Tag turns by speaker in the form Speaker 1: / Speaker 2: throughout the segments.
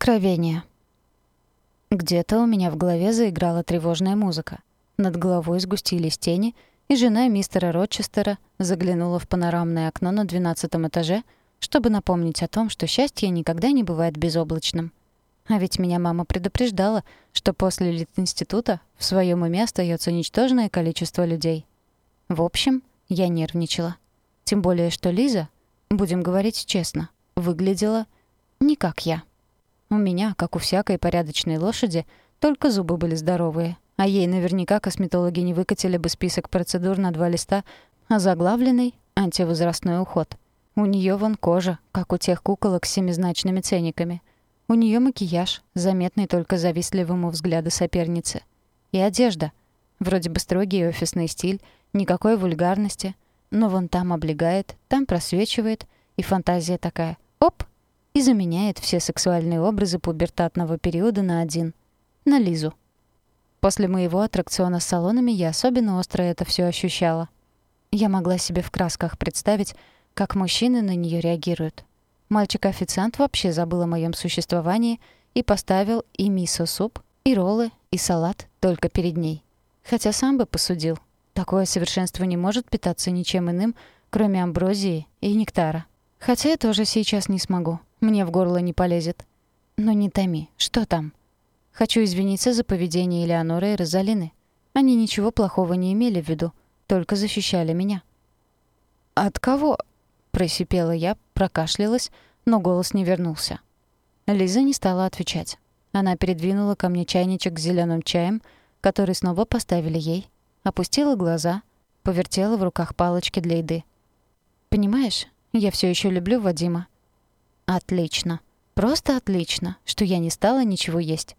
Speaker 1: Откровение. Где-то у меня в голове заиграла тревожная музыка. Над головой сгустились тени, и жена мистера Рочестера заглянула в панорамное окно на двенадцатом этаже, чтобы напомнить о том, что счастье никогда не бывает безоблачным. А ведь меня мама предупреждала, что после Литинститута в своем уме остается ничтожное количество людей. В общем, я нервничала. Тем более, что Лиза, будем говорить честно, выглядела не как я. У меня, как у всякой порядочной лошади, только зубы были здоровые, а ей наверняка косметологи не выкатили бы список процедур на два листа, а заглавленный — антивозрастной уход. У нее вон кожа, как у тех куколок с семизначными ценниками. У нее макияж, заметный только завистливому взгляду соперницы. И одежда. Вроде бы строгий офисный стиль, никакой вульгарности, но вон там облегает, там просвечивает, и фантазия такая — и заменяет все сексуальные образы пубертатного периода на один — на Лизу. После моего аттракциона с салонами я особенно остро это все ощущала. Я могла себе в красках представить, как мужчины на нее реагируют. Мальчик-официант вообще забыл о моем существовании и поставил и мисо-суп, и роллы, и салат только перед ней. Хотя сам бы посудил. Такое совершенство не может питаться ничем иным, кроме амброзии и нектара. Хотя я тоже сейчас не смогу. Мне в горло не полезет. Но не томи. Что там? Хочу извиниться за поведение Элеоноры и Розалины. Они ничего плохого не имели в виду, только защищали меня. «От кого?» — просипела я, прокашлялась, но голос не вернулся. Лиза не стала отвечать. Она передвинула ко мне чайничек с зеленым чаем, который снова поставили ей, опустила глаза, повертела в руках палочки для еды. «Понимаешь, я все еще люблю Вадима. Отлично. Просто отлично, что я не стала ничего есть.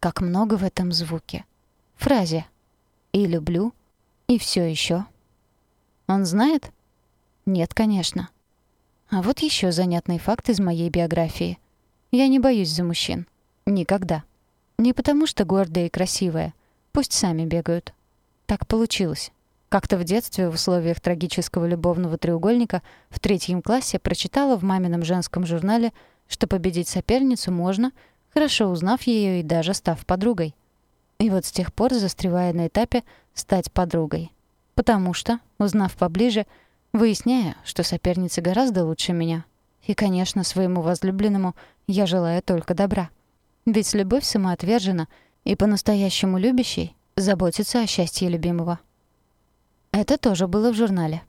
Speaker 1: Как много в этом звуке. Фразе. И люблю, и все еще. Он знает? Нет, конечно. А вот еще занятный факт из моей биографии. Я не боюсь за мужчин. Никогда. Не потому что гордая и красивая. Пусть сами бегают. Так получилось. Как-то в детстве в условиях трагического любовного треугольника в третьем классе прочитала в мамином женском журнале, что победить соперницу можно, хорошо узнав ее и даже став подругой. И вот с тех пор застревая на этапе «стать подругой». Потому что, узнав поближе, выясняя, что соперница гораздо лучше меня. И, конечно, своему возлюбленному я желаю только добра. Ведь любовь самоотвержена и по-настоящему любящей заботится о счастье любимого. Это тоже было в журнале.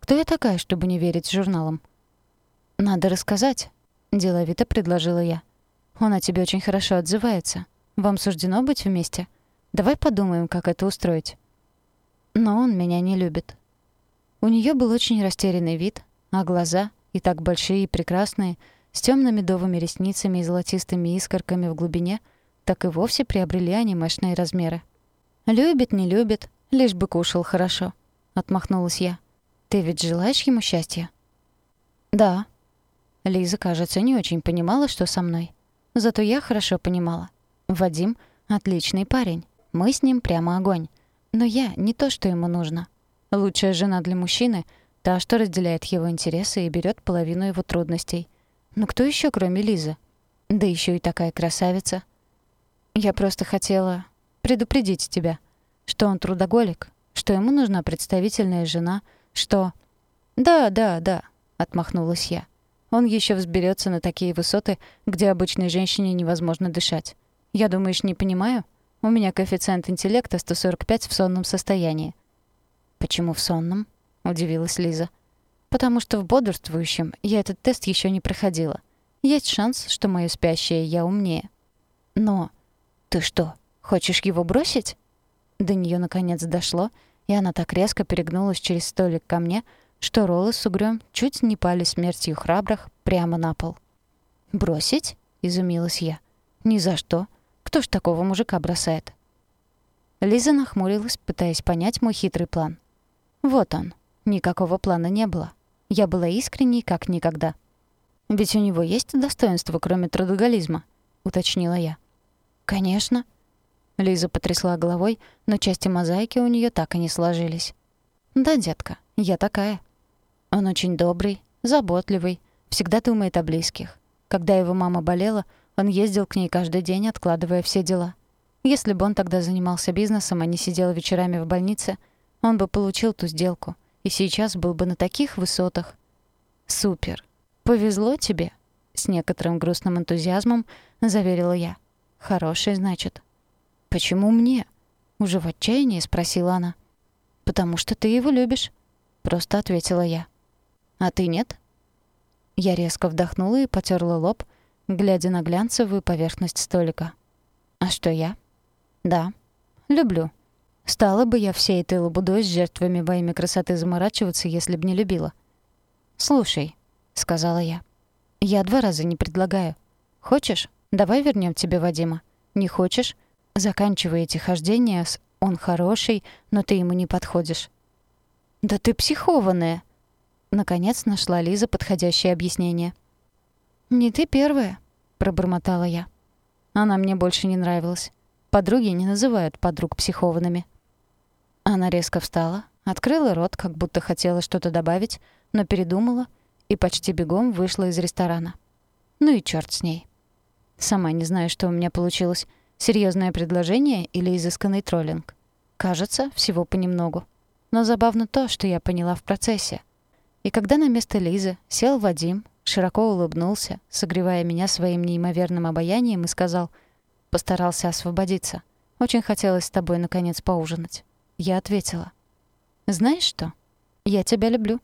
Speaker 1: Кто я такая, чтобы не верить журналам? «Надо рассказать», — деловито предложила я. «Он о тебе очень хорошо отзывается. Вам суждено быть вместе? Давай подумаем, как это устроить». Но он меня не любит. У нее был очень растерянный вид, а глаза, и так большие и прекрасные, с темно медовыми ресницами и золотистыми искорками в глубине, так и вовсе приобрели анимешные размеры. Любит, не любит, лишь бы кушал хорошо отмахнулась я. Ты ведь желаешь ему счастья? Да. Лиза, кажется, не очень понимала, что со мной. Зато я хорошо понимала. Вадим отличный парень. Мы с ним прямо огонь. Но я не то, что ему нужно. Лучшая жена для мужчины — та, что разделяет его интересы и берет половину его трудностей. Но кто еще, кроме Лизы? Да еще и такая красавица. Я просто хотела предупредить тебя, что он трудоголик, что ему нужна представительная жена, что... «Да, да, да», — отмахнулась я. «Он еще взберется на такие высоты, где обычной женщине невозможно дышать. Я, думаешь, не понимаю? У меня коэффициент интеллекта 145 в сонном состоянии». «Почему в сонном?» — удивилась Лиза. «Потому что в бодрствующем я этот тест еще не проходила. Есть шанс, что моё спящее я умнее». «Но...» «Ты что, хочешь его бросить?» До нее наконец дошло, и она так резко перегнулась через столик ко мне, что роллы с угрём чуть не пали смертью храбрых прямо на пол. «Бросить?» — изумилась я. «Ни за что. Кто ж такого мужика бросает?» Лиза нахмурилась, пытаясь понять мой хитрый план. Вот он. Никакого плана не было. Я была искренней, как никогда. «Ведь у него есть достоинство, кроме трудоголизма?» — уточнила я. «Конечно», Лиза потрясла головой, но части мозаики у нее так и не сложились. «Да, детка, я такая. Он очень добрый, заботливый, всегда думает о близких. Когда его мама болела, он ездил к ней каждый день, откладывая все дела. Если бы он тогда занимался бизнесом, а не сидел вечерами в больнице, он бы получил ту сделку и сейчас был бы на таких высотах. Супер. Повезло тебе, с некоторым грустным энтузиазмом заверила я. Хороший, значит. Почему мне? уже в отчаянии спросила она. Потому что ты его любишь, просто ответила я. А ты нет? Я резко вдохнула и потёрла лоб, глядя на глянцевую поверхность столика. А что я? Да, люблю. Стала бы я всей этой лабудой с жертвами во имя красоты заморачиваться, если б не любила. «Слушай», — сказала я, — «я два раза не предлагаю. Хочешь, давай вернем тебе Вадима. Не хочешь, заканчивай эти хождения с «он хороший, но ты ему не подходишь». «Да ты психованная!» Наконец нашла Лиза подходящее объяснение. «Не ты первая», — пробормотала я. Она мне больше не нравилась. Подруги не называют подруг психованными. Она резко встала, открыла рот, как будто хотела что-то добавить, но передумала и почти бегом вышла из ресторана. Ну и чёрт с ней. Сама не знаю, что у меня получилось. Серьезное предложение или изысканный троллинг. Кажется, всего понемногу. Но забавно то, что я поняла в процессе. И когда на место Лизы сел Вадим, широко улыбнулся, согревая меня своим неимоверным обаянием и сказал, постарался освободиться. Очень хотелось с тобой наконец поужинать. Я ответила. «Знаешь что? Я тебя люблю».